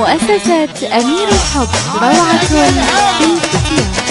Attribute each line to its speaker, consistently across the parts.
Speaker 1: مؤسسة أمير الحب. روعة بالاختيار
Speaker 2: أحلى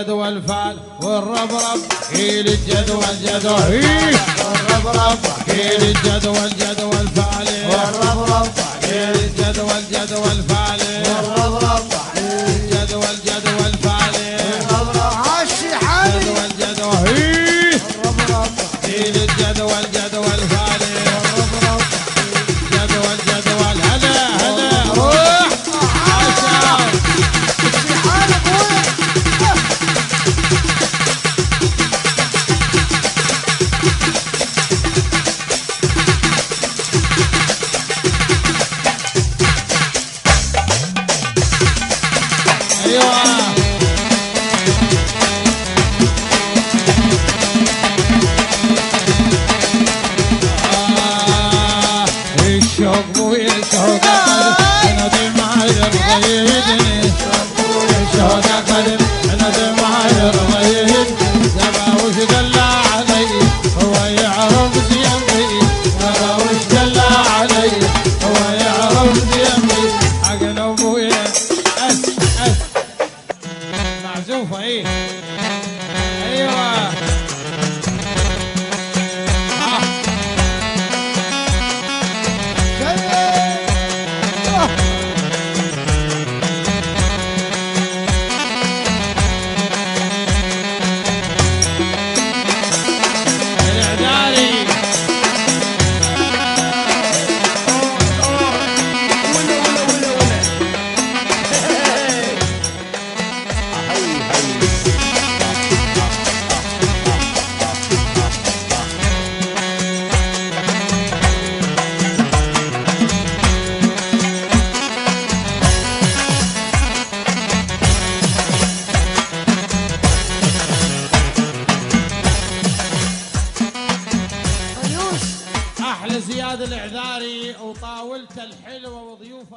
Speaker 2: الجدول جدول فال والربرب هيل الجدول جدول هيل والربرب هيل الجدول جدول فال والربرب هيل الجدول جدول فال والربرب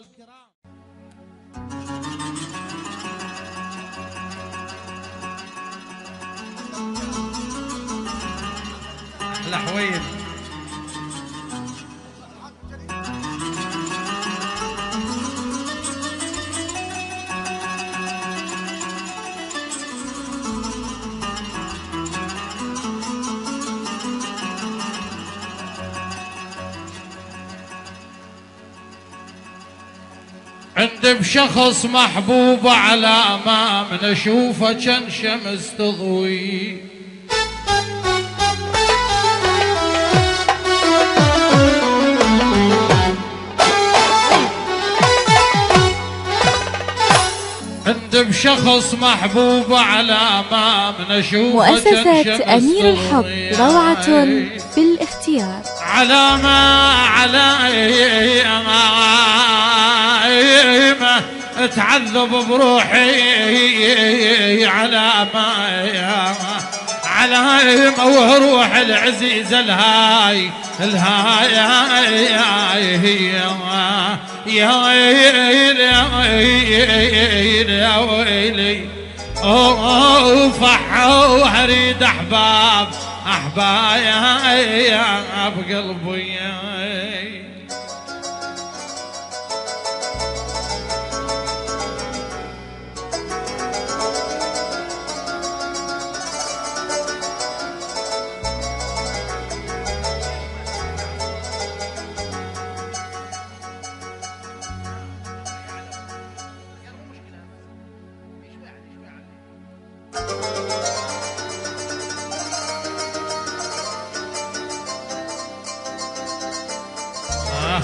Speaker 2: الكرام بشخص محبوب على ما من اشوفه كان شمس تضوي. عند بشخص محبوب على كان شمس
Speaker 1: مؤسسة أمير الحب. روعة بالإختيار.
Speaker 2: على ما على ما اتعذب بروحي على ما على وروح العزيز الهاي الهاي يا يا ويلي يا ويلي اوفح واريد احباب احبايا بقلبي آه.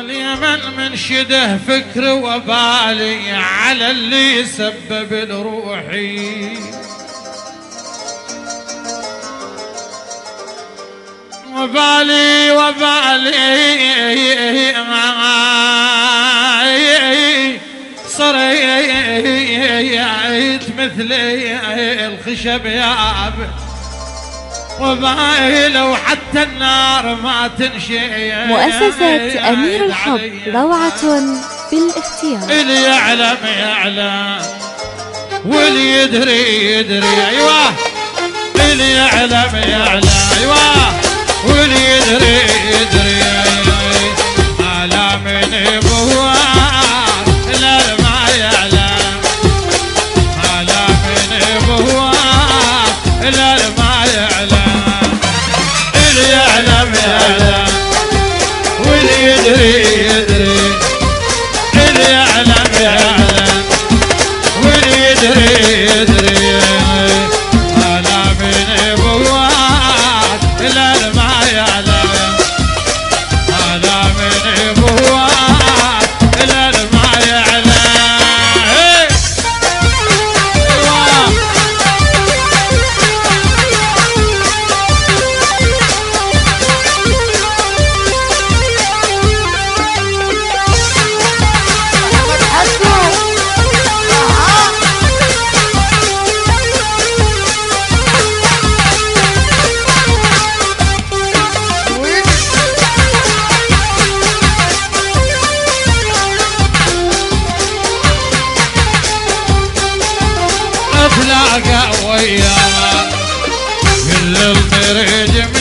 Speaker 2: اليمن منشده فكر وبالي على اللي سبب لروحي وبالي وبالي. صريت مثل الخشب يا أبي لو حتى النار ما تنشي
Speaker 1: مؤسسة أمير الحب روعة بالاختيار.
Speaker 2: اللي يعلم يعلم. واللي يدري يدري. أيوه. اللي يعلم يعلم. أيوه. واللي يدري يدري. ويانا كل الطريق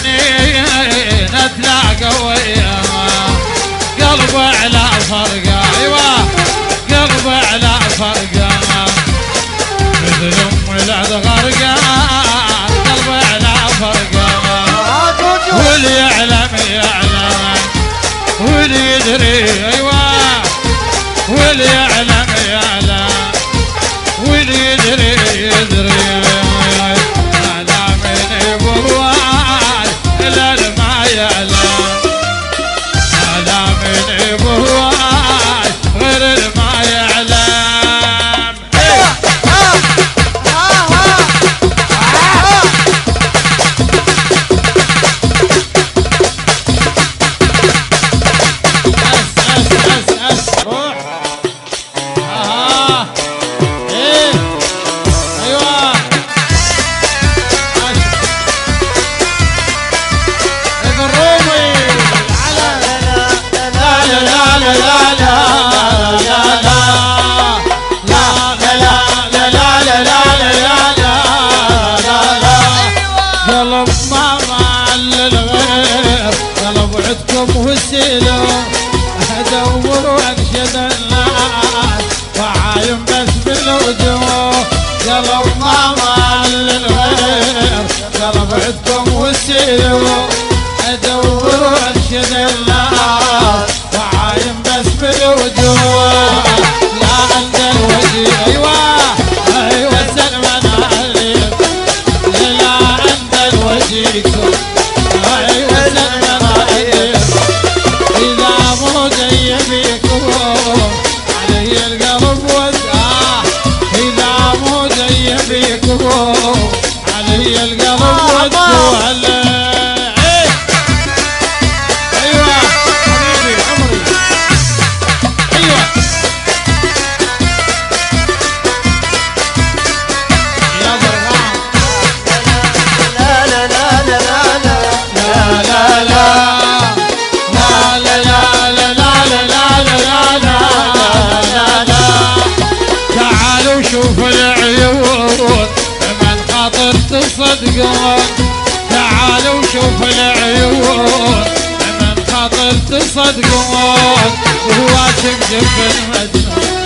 Speaker 2: تصدقون وهواك بجف المجنون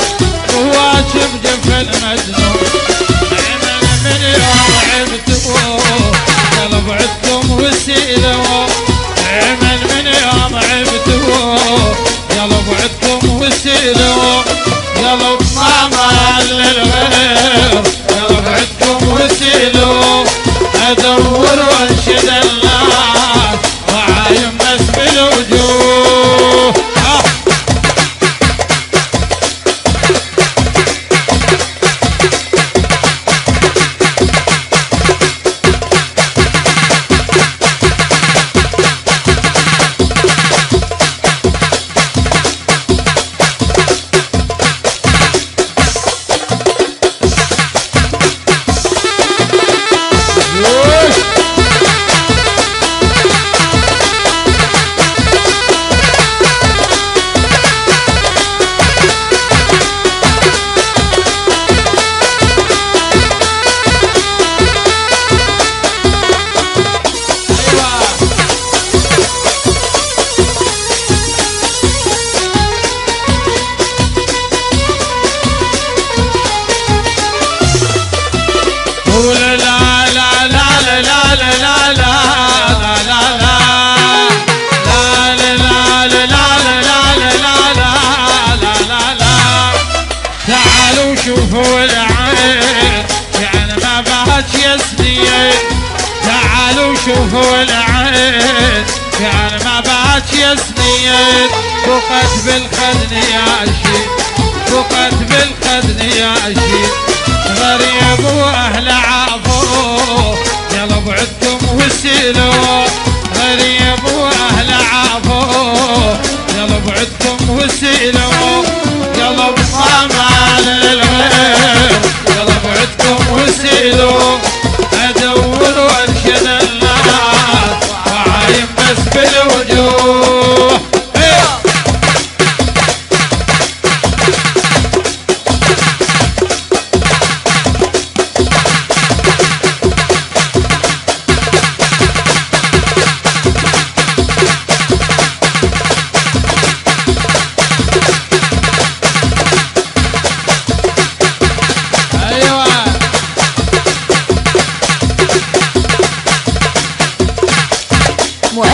Speaker 2: وهواك بجف المجنون عمل من يوم عبتوه يلا بعدكم وسيلوه عمل من يوم عبتوه يلا بعدكم وسيلوه قلب ماما للغير يلا بعدكم وسيلوه ادور وانشد تعالوا شوفوا العين. يعني ما بهاش يسنية تعالوا شوفوا العين. يعني ما بهاش يسنية فقت بالخدن يا عشي فقت بالخدن يا عشي غريب واهل عافو يلا بعدكم وسيلو. غريب واهل عافو يلا بعدكم وسيلو. معلم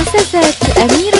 Speaker 1: مؤسسة أمير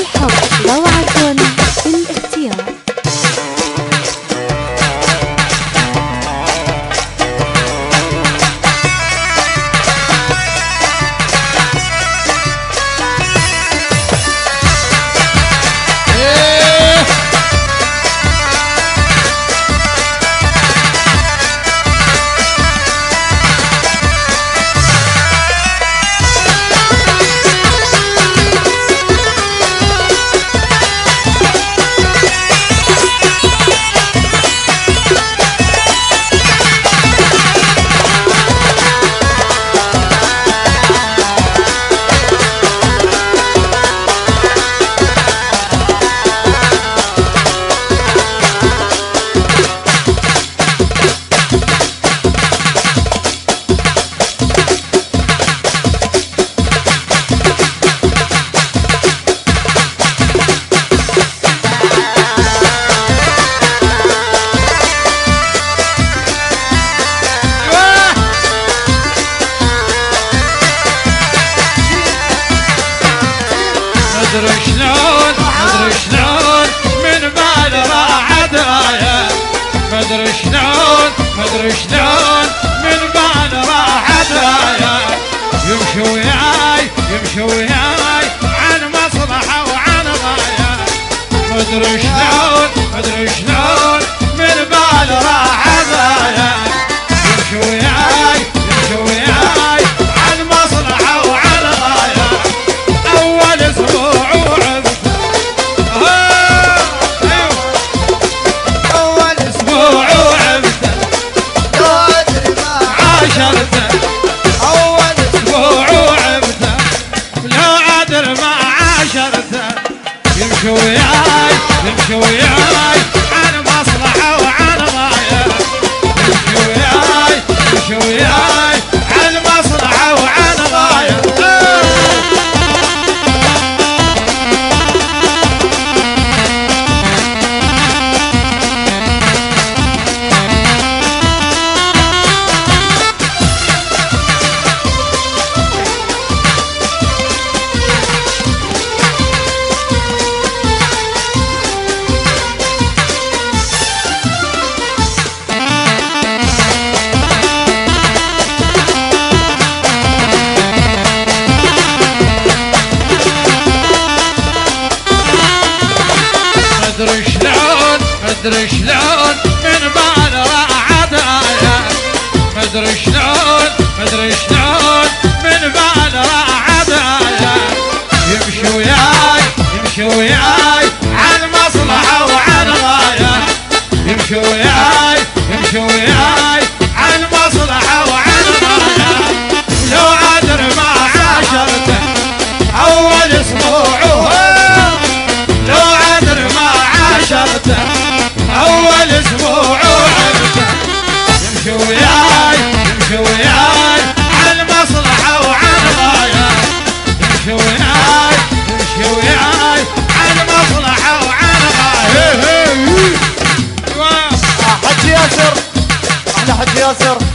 Speaker 2: نمشي وياي نمشي وياي مدري شلون مدري شلون من بعد راح رعد يمشي وياي يمشي وياي على المصلحة وعلى غايه يمشي وياي.
Speaker 3: ياسر. أحلى حج ياسر.